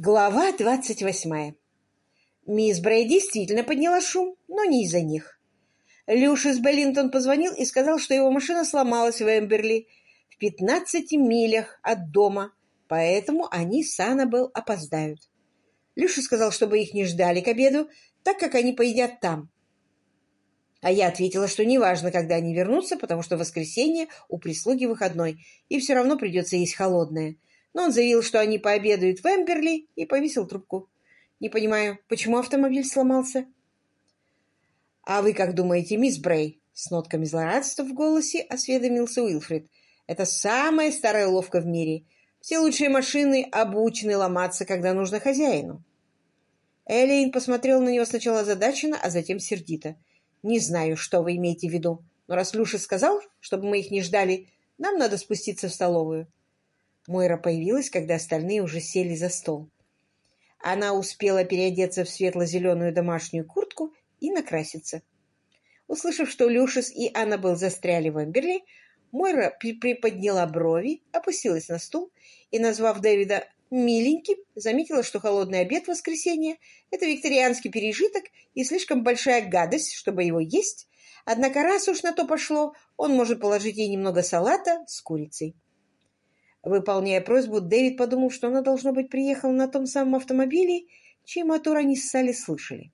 Глава двадцать восьмая. Мисс Брей действительно подняла шум, но не из-за них. Люшис Беллинтон позвонил и сказал, что его машина сломалась в Эмберли в пятнадцати милях от дома, поэтому они с Аннабелл опоздают. Люша сказал, чтобы их не ждали к обеду, так как они поедят там. А я ответила, что неважно, когда они вернутся, потому что в воскресенье у прислуги выходной, и все равно придется есть холодное — но он заявил, что они пообедают в Эмберли, и повесил трубку. Не понимаю, почему автомобиль сломался? — А вы как думаете, мисс Брей? — с нотками злорадства в голосе осведомился Уилфрид. — Это самая старая уловка в мире. Все лучшие машины обучены ломаться, когда нужно хозяину. Элейн посмотрел на него сначала озадаченно, а затем сердито. — Не знаю, что вы имеете в виду, но раз Люша сказал, чтобы мы их не ждали, нам надо спуститься в столовую. Мойра появилась, когда остальные уже сели за стол. Она успела переодеться в светло-зеленую домашнюю куртку и накраситься. Услышав, что Люшис и Аннабелл застряли в Эмберли, Мойра приподняла брови, опустилась на стул и, назвав Дэвида «миленьким», заметила, что холодный обед в воскресенье — это викторианский пережиток и слишком большая гадость, чтобы его есть, однако раз уж на то пошло, он может положить ей немного салата с курицей. Выполняя просьбу, Дэвид подумал, что она, должно быть, приехала на том самом автомобиле, чей мотор они с Салли слышали.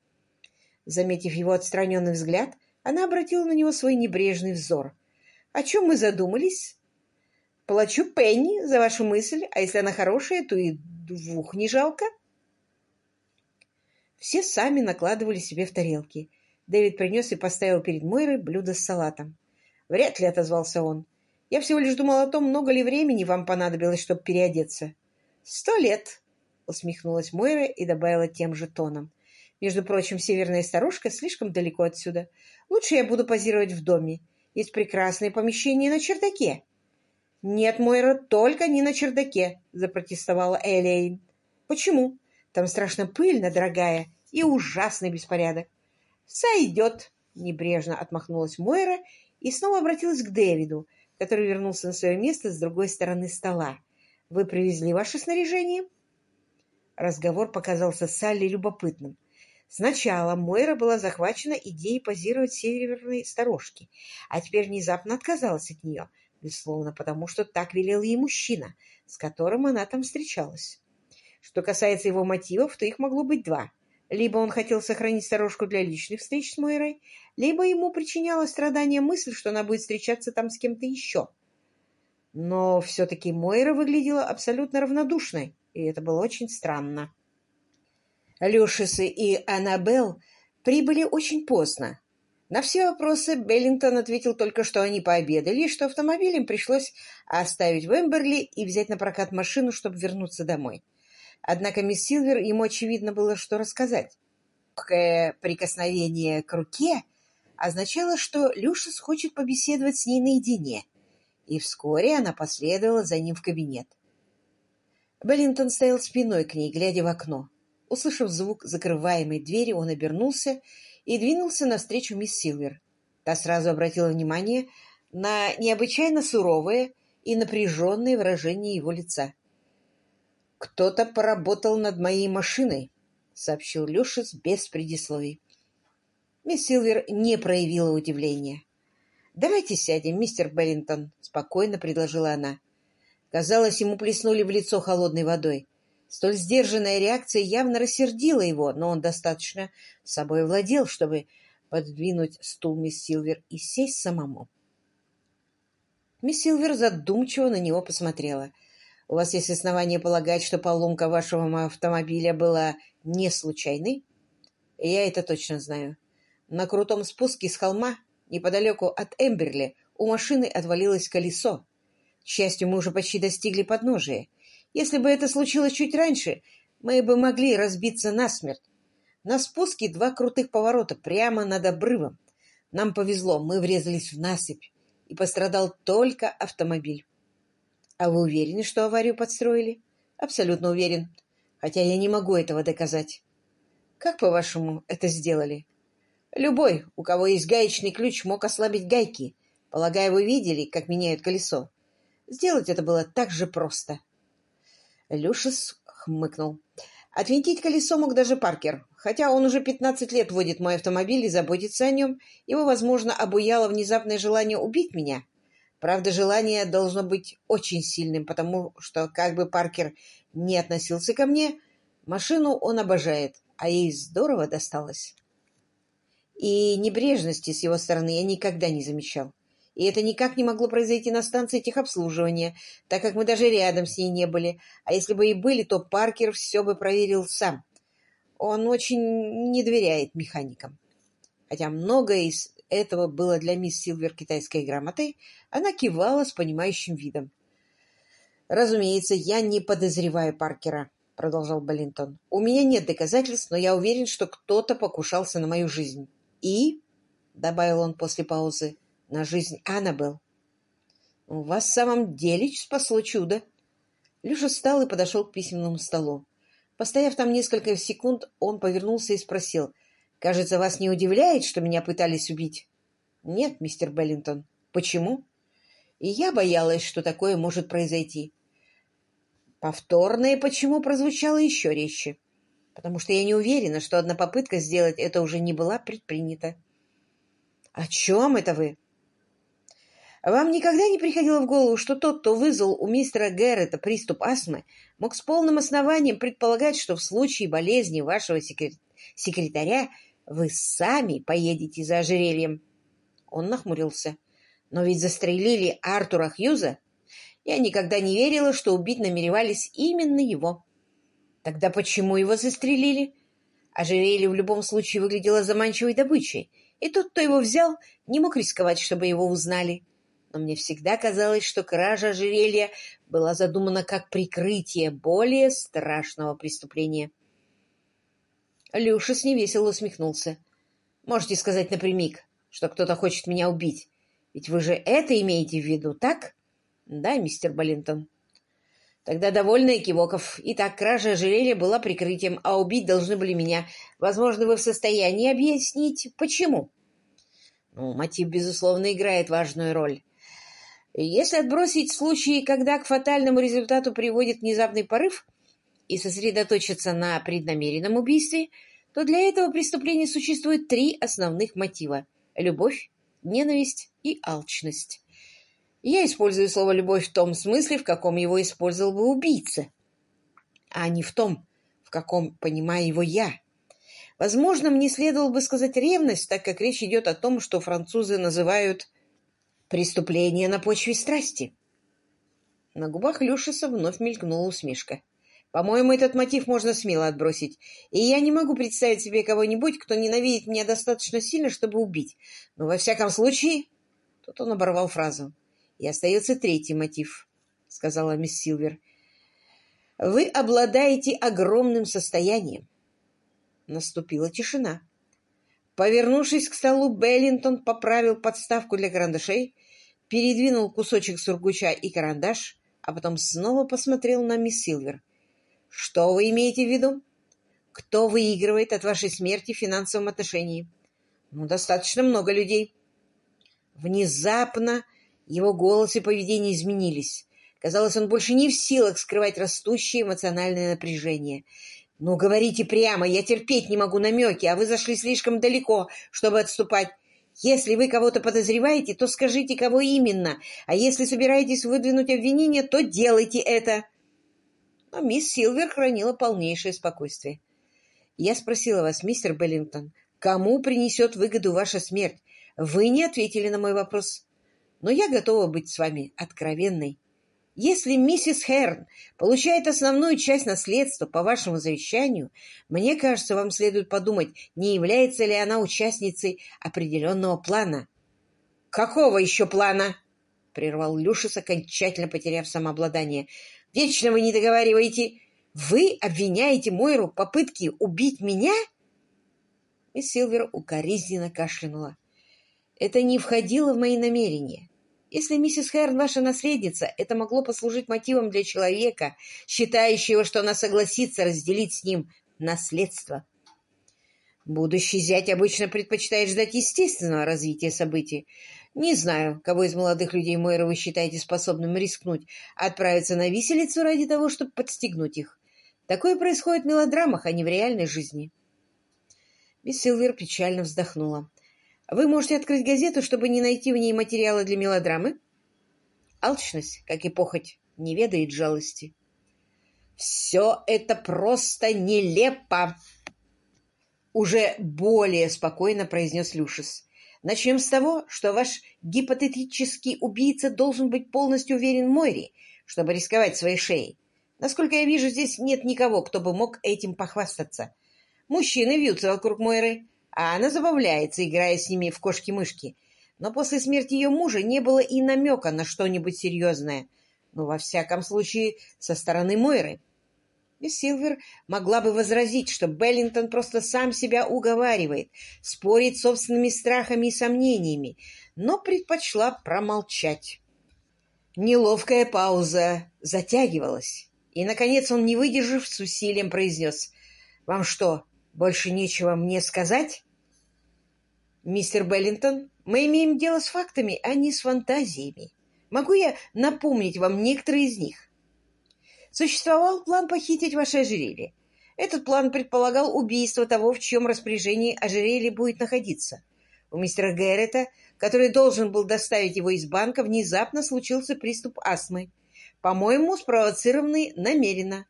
Заметив его отстраненный взгляд, она обратила на него свой небрежный взор. «О чем мы задумались?» «Плачу Пенни за вашу мысль, а если она хорошая, то и двух не жалко». Все сами накладывали себе в тарелки. Дэвид принес и поставил перед Мойрой блюдо с салатом. «Вряд ли», — отозвался он. Я всего лишь думал о том, много ли времени вам понадобилось, чтобы переодеться. — Сто лет, — усмехнулась Мойра и добавила тем же тоном. Между прочим, северная старушка слишком далеко отсюда. Лучше я буду позировать в доме. Есть прекрасное помещение на чердаке. — Нет, Мойра, только не на чердаке, — запротестовала Элейн. — Почему? Там страшно пыльно, дорогая, и ужасный беспорядок. — Сойдет, — небрежно отмахнулась Мойра и снова обратилась к Дэвиду, который вернулся на свое место с другой стороны стола. «Вы привезли ваше снаряжение?» Разговор показался Салли любопытным. Сначала Мойра была захвачена идеей позировать северной сторожке, а теперь внезапно отказалась от нее, безусловно, потому что так велел ей мужчина, с которым она там встречалась. Что касается его мотивов, то их могло быть два — либо он хотел сохранить сторожку для личных встреч с Мойрой, либо ему причиняла страдания мысль, что она будет встречаться там с кем-то еще. Но все-таки Мойра выглядела абсолютно равнодушной, и это было очень странно. Люшисы и Аннабелл прибыли очень поздно. На все вопросы Беллингтон ответил только, что они пообедали, и что автомобиль им пришлось оставить в Эмберли и взять на прокат машину, чтобы вернуться домой. Однако мисс Силвер ему, очевидно, было что рассказать. Легкое прикосновение к руке означало, что Люшис хочет побеседовать с ней наедине, и вскоре она последовала за ним в кабинет. Беллинтон стоял спиной к ней, глядя в окно. Услышав звук закрываемой двери, он обернулся и двинулся навстречу мисс Силвер. Та сразу обратила внимание на необычайно суровое и напряженное выражение его лица. «Кто-то поработал над моей машиной», — сообщил Люшис без предисловий. Мисс Силвер не проявила удивления. «Давайте сядем, мистер Беллинтон», — спокойно предложила она. Казалось, ему плеснули в лицо холодной водой. Столь сдержанная реакция явно рассердила его, но он достаточно собой владел, чтобы подвинуть стул мисс Силвер и сесть самому. Мисс Силвер задумчиво на него посмотрела — у вас есть основания полагать, что поломка вашего автомобиля была не случайной? Я это точно знаю. На крутом спуске с холма, неподалеку от Эмберли, у машины отвалилось колесо. К счастью, мы уже почти достигли подножия. Если бы это случилось чуть раньше, мы бы могли разбиться насмерть. На спуске два крутых поворота прямо над обрывом. Нам повезло, мы врезались в насыпь, и пострадал только автомобиль. А вы уверены, что аварию подстроили? Абсолютно уверен. Хотя я не могу этого доказать. Как, по-вашему, это сделали? Любой, у кого есть гаечный ключ, мог ослабить гайки. Полагаю, вы видели, как меняют колесо. Сделать это было так же просто. Люшис хмыкнул. Отвинтить колесо мог даже Паркер, хотя он уже 15 лет водит мой автомобиль и заботится о нем. Его, возможно, обуяло внезапное желание убить меня. Правда, желание должно быть очень сильным, потому что, как бы Паркер не относился ко мне, машину он обожает, а ей здорово досталось. И небрежности с его стороны я никогда не замечал. И это никак не могло произойти на станции техобслуживания, так как мы даже рядом с ней не были. А если бы и были, то Паркер все бы проверил сам. Он очень не доверяет механикам. Хотя многое из этого было для мисс Силвер китайской грамотой, она кивала с понимающим видом. «Разумеется, я не подозреваю Паркера», — продолжал Баллинтон. «У меня нет доказательств, но я уверен, что кто-то покушался на мою жизнь. И, — добавил он после паузы, на жизнь Аннабелл. «Вас в самом деле спасло чудо!» Люша встал и подошел к письменному столу. Постояв там несколько секунд, он повернулся и спросил. «Кажется, вас не удивляет, что меня пытались убить?» «Нет, мистер Беллинтон. Почему?» «И я боялась, что такое может произойти». Повторное «почему» прозвучало еще резче, потому что я не уверена, что одна попытка сделать это уже не была предпринята. «О чем это вы?» Вам никогда не приходило в голову, что тот, кто вызвал у мистера Гэррета приступ астмы, мог с полным основанием предполагать, что в случае болезни вашего секретаря вы сами поедете за ожерельем? Он нахмурился. Но ведь застрелили Артура Хьюза. Я никогда не верила, что убить намеревались именно его. Тогда почему его застрелили? Ожерелье в любом случае выглядело заманчивой добычей, и тот, кто его взял, не мог рисковать, чтобы его узнали но мне всегда казалось, что кража ожерелья была задумана как прикрытие более страшного преступления. Люшис невесело усмехнулся. «Можете сказать напрямик, что кто-то хочет меня убить. Ведь вы же это имеете в виду, так?» «Да, мистер Боллинтон». Тогда довольно кивоков. Итак, кража ожерелья была прикрытием, а убить должны были меня. Возможно, вы в состоянии объяснить, почему? Ну, мотив, безусловно, играет важную роль. Если отбросить случаи, когда к фатальному результату приводит внезапный порыв, и сосредоточиться на преднамеренном убийстве, то для этого преступления существует три основных мотива – любовь, ненависть и алчность. Я использую слово «любовь» в том смысле, в каком его использовал бы убийца, а не в том, в каком понимаю его я. Возможно, мне следовало бы сказать ревность, так как речь идет о том, что французы называют Преступление на почве страсти. На губах Люшиса вновь мелькнула усмешка. По-моему, этот мотив можно смело отбросить, и я не могу представить себе кого-нибудь, кто ненавидит меня достаточно сильно, чтобы убить. Но во всяком случае... Тут он оборвал фразу. И остается третий мотив, — сказала мисс Силвер. Вы обладаете огромным состоянием. Наступила тишина. Повернувшись к столу, Беллинтон поправил подставку для карандашей передвинул кусочек сургуча и карандаш, а потом снова посмотрел на мисс Силвер. «Что вы имеете в виду? Кто выигрывает от вашей смерти в финансовом отношении?» «Ну, достаточно много людей». Внезапно его голос и поведение изменились. Казалось, он больше не в силах скрывать растущее эмоциональное напряжение. «Ну, говорите прямо, я терпеть не могу намеки, а вы зашли слишком далеко, чтобы отступать. Если вы кого-то подозреваете, то скажите, кого именно, а если собираетесь выдвинуть обвинение, то делайте это. Но мисс Силвер хранила полнейшее спокойствие. Я спросила вас, мистер Беллингтон, кому принесет выгоду ваша смерть? Вы не ответили на мой вопрос. Но я готова быть с вами откровенной. Если миссис Херн получает основную часть наследства по вашему завещанию, мне кажется, вам следует подумать, не является ли она участницей определенного плана. — Какого еще плана? — прервал Люшис, окончательно потеряв самообладание. — Вечно вы не договариваете. Вы обвиняете Мойру в попытке убить меня? Мисс Силвер укоризненно кашлянула. Это не входило в мои намерения. Если миссис Хэрн ваша наследница, это могло послужить мотивом для человека, считающего, что она согласится разделить с ним наследство. Будущий зять обычно предпочитает ждать естественного развития событий. Не знаю, кого из молодых людей Мойра вы считаете способным рискнуть, отправиться на виселицу ради того, чтобы подстегнуть их. Такое происходит в мелодрамах, а не в реальной жизни. Мисс Силвер печально вздохнула. Вы можете открыть газету, чтобы не найти в ней материалы для мелодрамы? Алчность, как и похоть, не ведает жалости. Все это просто нелепо! Уже более спокойно произнес Люшис. Начнем с того, что ваш гипотетический убийца должен быть полностью уверен в Мойре, чтобы рисковать своей шеей. Насколько я вижу, здесь нет никого, кто бы мог этим похвастаться. Мужчины вьются вокруг Мойры, а она забавляется, играя с ними в кошки-мышки. Но после смерти ее мужа не было и намека на что-нибудь серьезное. Ну, во всяком случае, со стороны Мойры. Мисс Силвер могла бы возразить, что Беллингтон просто сам себя уговаривает, спорит собственными страхами и сомнениями, но предпочла промолчать. Неловкая пауза затягивалась, и, наконец, он, не выдержав, с усилием произнес. «Вам что, больше нечего мне сказать?» «Мистер Беллинтон, мы имеем дело с фактами, а не с фантазиями. Могу я напомнить вам некоторые из них?» Существовал план похитить ваше ожерелье. Этот план предполагал убийство того, в чьем распоряжении ожерелье будет находиться. У мистера Гэррета, который должен был доставить его из банка, внезапно случился приступ астмы. По-моему, спровоцированный намеренно.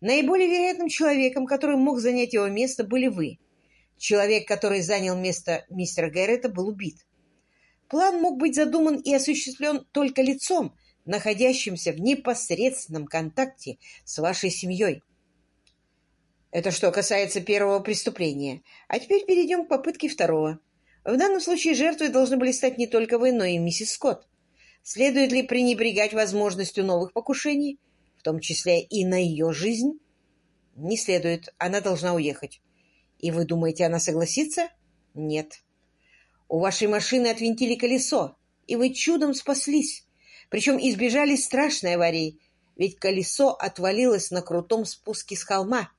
Наиболее вероятным человеком, который мог занять его место, были вы. Человек, который занял место мистера Гэррета, был убит. План мог быть задуман и осуществлен только лицом, находящимся в непосредственном контакте с вашей семьей. Это что касается первого преступления. А теперь перейдем к попытке второго. В данном случае жертвой должны были стать не только вы, но и миссис Скотт. Следует ли пренебрегать возможностью новых покушений, в том числе и на ее жизнь? Не следует. Она должна уехать. И вы думаете, она согласится? Нет. У вашей машины отвинтили колесо, и вы чудом спаслись. Причем избежали страшной аварии, ведь колесо отвалилось на крутом спуске с холма.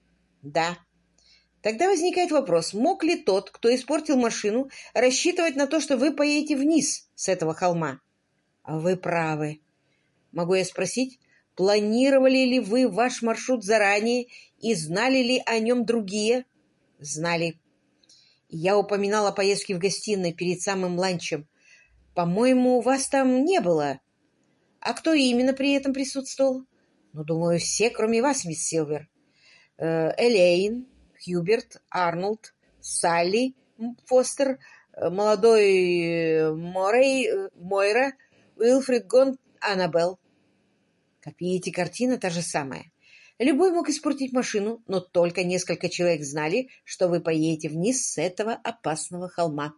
Да. Тогда возникает вопрос, мог ли тот, кто испортил машину, рассчитывать на то, что вы поедете вниз с этого холма? Вы правы. Могу я спросить, планировали ли вы ваш маршрут заранее и знали ли о нем другие? Знали. Я упоминала о поездке в гостиной перед самым ланчем. По-моему, вас там не было. А кто именно при этом присутствовал? Ну, думаю, все, кроме вас, мисс Силвер. Э, Элейн, Хьюберт, Арнольд, Салли, Фостер, э, молодой э, Морей, Мойра, Уилфрид Гон, Аннабелл. Как видите, картина та же самая. Любой мог испортить машину, но только несколько человек знали, что вы поедете вниз с этого опасного холма.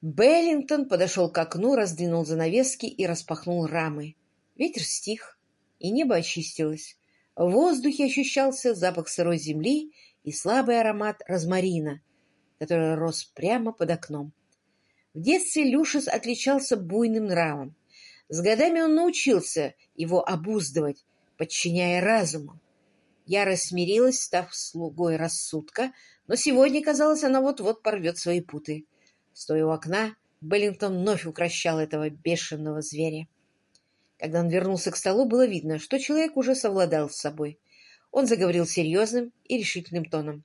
Беллингтон подошел к окну, раздвинул занавески и распахнул рамы. Ветер стих, и небо очистилось. В воздухе ощущался запах сырой земли и слабый аромат розмарина, который рос прямо под окном. В детстве Люшес отличался буйным нравом. С годами он научился его обуздывать, подчиняя разуму. Ярость смирилась, став слугой рассудка, но сегодня, казалось, она вот-вот порвет свои путы. Стоя у окна, Беллингтон вновь укращал этого бешеного зверя. Когда он вернулся к столу, было видно, что человек уже совладал с собой. Он заговорил серьезным и решительным тоном.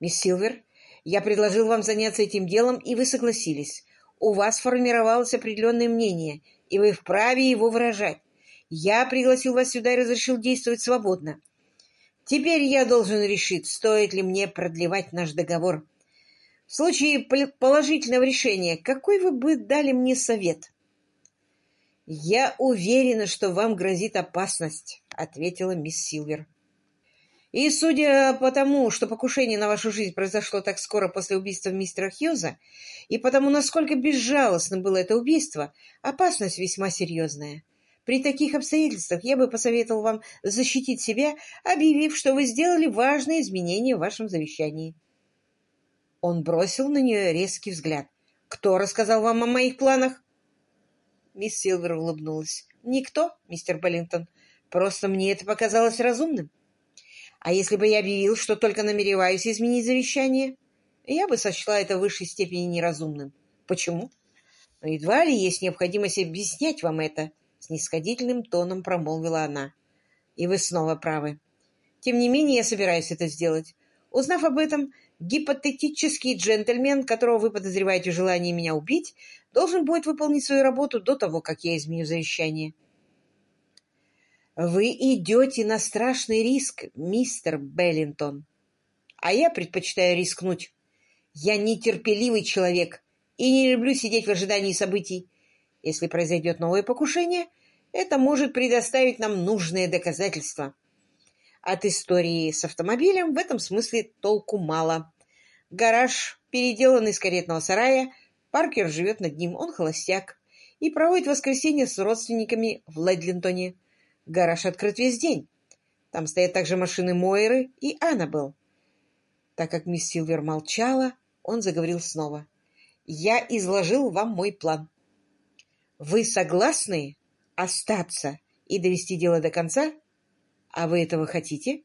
«Мисс Силвер, я предложил вам заняться этим делом, и вы согласились. У вас формировалось определенное мнение, и вы вправе его выражать. Я пригласил вас сюда и разрешил действовать свободно. Теперь я должен решить, стоит ли мне продлевать наш договор. В случае положительного решения, какой вы бы дали мне совет? «Я уверена, что вам грозит опасность», — ответила мисс Силвер. «И судя по тому, что покушение на вашу жизнь произошло так скоро после убийства мистера Хьюза, и потому, насколько безжалостно было это убийство, опасность весьма серьезная. При таких обстоятельствах я бы посоветовал вам защитить себя, объявив, что вы сделали важные изменения в вашем завещании». Он бросил на нее резкий взгляд. «Кто рассказал вам о моих планах?» Мисс Силвер улыбнулась. «Никто, мистер Беллингтон. Просто мне это показалось разумным. А если бы я объявил, что только намереваюсь изменить завещание, я бы сочла это в высшей степени неразумным. Почему? Но едва ли есть необходимость объяснять вам это, — снисходительным тоном промолвила она. И вы снова правы. Тем не менее, я собираюсь это сделать. Узнав об этом, гипотетический джентльмен, которого вы подозреваете в желании меня убить, должен будет выполнить свою работу до того, как я изменю завещание. Вы идете на страшный риск, мистер Беллинтон. А я предпочитаю рискнуть. Я нетерпеливый человек и не люблю сидеть в ожидании событий. Если произойдет новое покушение, это может предоставить нам нужные доказательства. От истории с автомобилем в этом смысле толку мало. Гараж переделан из каретного сарая, Паркер живет над ним, он холостяк, и проводит воскресенье с родственниками в Ледлинтоне. Гараж открыт весь день. Там стоят также машины Мойры и Аннабелл. Так как мисс Силвер молчала, он заговорил снова. «Я изложил вам мой план. Вы согласны остаться и довести дело до конца? А вы этого хотите?»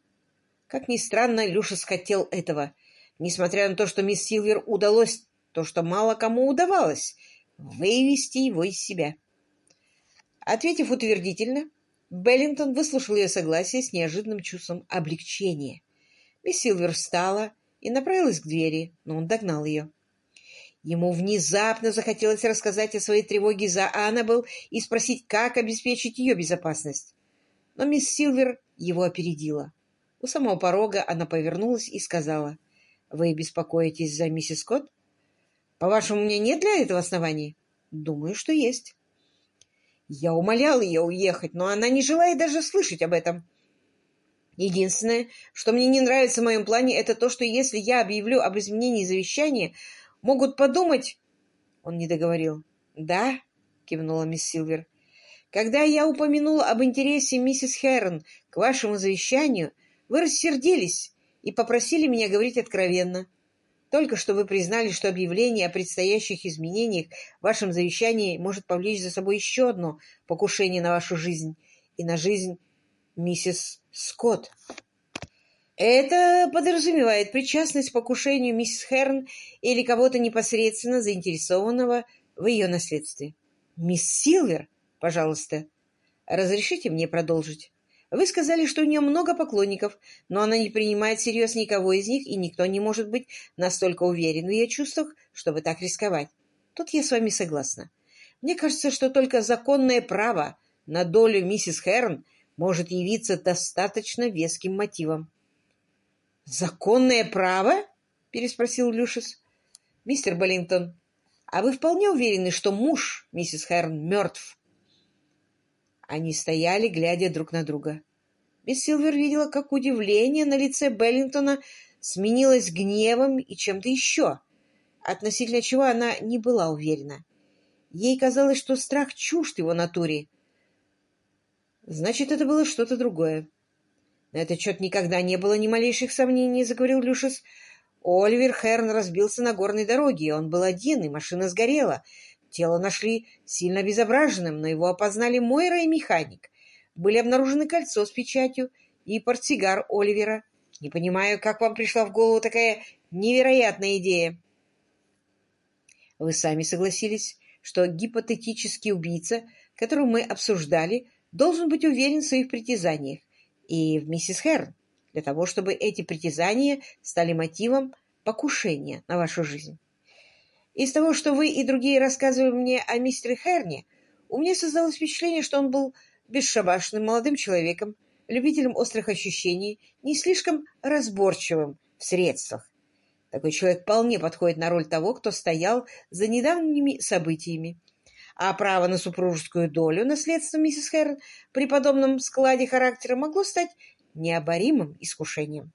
Как ни странно, Люшес хотел этого, несмотря на то, что мисс Силвер удалось то, что мало кому удавалось — вывести его из себя. Ответив утвердительно, Беллинтон выслушал ее согласие с неожиданным чувством облегчения. Мисс Силвер встала и направилась к двери, но он догнал ее. Ему внезапно захотелось рассказать о своей тревоге за Аннабелл и спросить, как обеспечить ее безопасность. Но мисс Силвер его опередила. У самого порога она повернулась и сказала, «Вы беспокоитесь за миссис Скотт? По-вашему, меня нет для этого оснований?» «Думаю, что есть». Я умолял ее уехать, но она не желает даже слышать об этом. Единственное, что мне не нравится в моем плане, это то, что если я объявлю об изменении завещания, могут подумать... Он не договорил. «Да?» — кивнула мисс Силвер. «Когда я упомянула об интересе миссис Хэрон к вашему завещанию, вы рассердились и попросили меня говорить откровенно. Только что вы признали, что объявление о предстоящих изменениях в вашем завещании может повлечь за собой еще одно покушение на вашу жизнь и на жизнь миссис Скотт. Это подразумевает причастность к покушению миссис Херн или кого-то непосредственно заинтересованного в ее наследстве. Мисс Силвер, пожалуйста, разрешите мне продолжить. Вы сказали, что у нее много поклонников, но она не принимает всерьез никого из них, и никто не может быть настолько уверен в ее чувствах, чтобы так рисковать. Тут я с вами согласна. Мне кажется, что только законное право на долю миссис Херн может явиться достаточно веским мотивом. «Законное право?» — переспросил Люшес. «Мистер Боллингтон, а вы вполне уверены, что муж миссис Херн мертв?» Они стояли, глядя друг на друга. Мисс Силвер видела, как удивление на лице Беллингтона сменилось гневом и чем-то еще, относительно чего она не была уверена. Ей казалось, что страх чужд его натуре, Значит, это было что-то другое. На этот счет никогда не было ни малейших сомнений, — заговорил Люшес. Оливер Херн разбился на горной дороге, он был один, и машина сгорела. Тело нашли сильно обезображенным, но его опознали Мойра и механик. Были обнаружены кольцо с печатью и портсигар Оливера. Не понимаю, как вам пришла в голову такая невероятная идея. Вы сами согласились, что гипотетический убийца, которого мы обсуждали, должен быть уверен в своих притязаниях и в миссис Херн, для того, чтобы эти притязания стали мотивом покушения на вашу жизнь. Из того, что вы и другие рассказывали мне о мистере Херне, у меня создалось впечатление, что он был бесшабашным молодым человеком, любителем острых ощущений, не слишком разборчивым в средствах. Такой человек вполне подходит на роль того, кто стоял за недавними событиями а право на супружескую долю наследства миссис Хэрн при подобном складе характера могло стать необоримым искушением.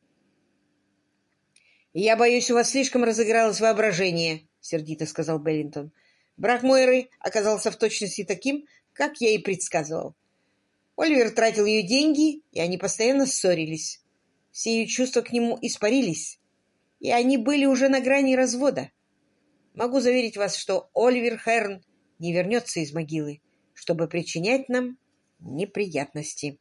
«Я боюсь, у вас слишком разыгралось воображение», — сердито сказал Беллинтон. «Брак Мойры оказался в точности таким, как я и предсказывал. Оливер тратил ее деньги, и они постоянно ссорились. Все ее чувства к нему испарились, и они были уже на грани развода. Могу заверить вас, что Оливер Херн не вернется из могилы, чтобы причинять нам неприятности.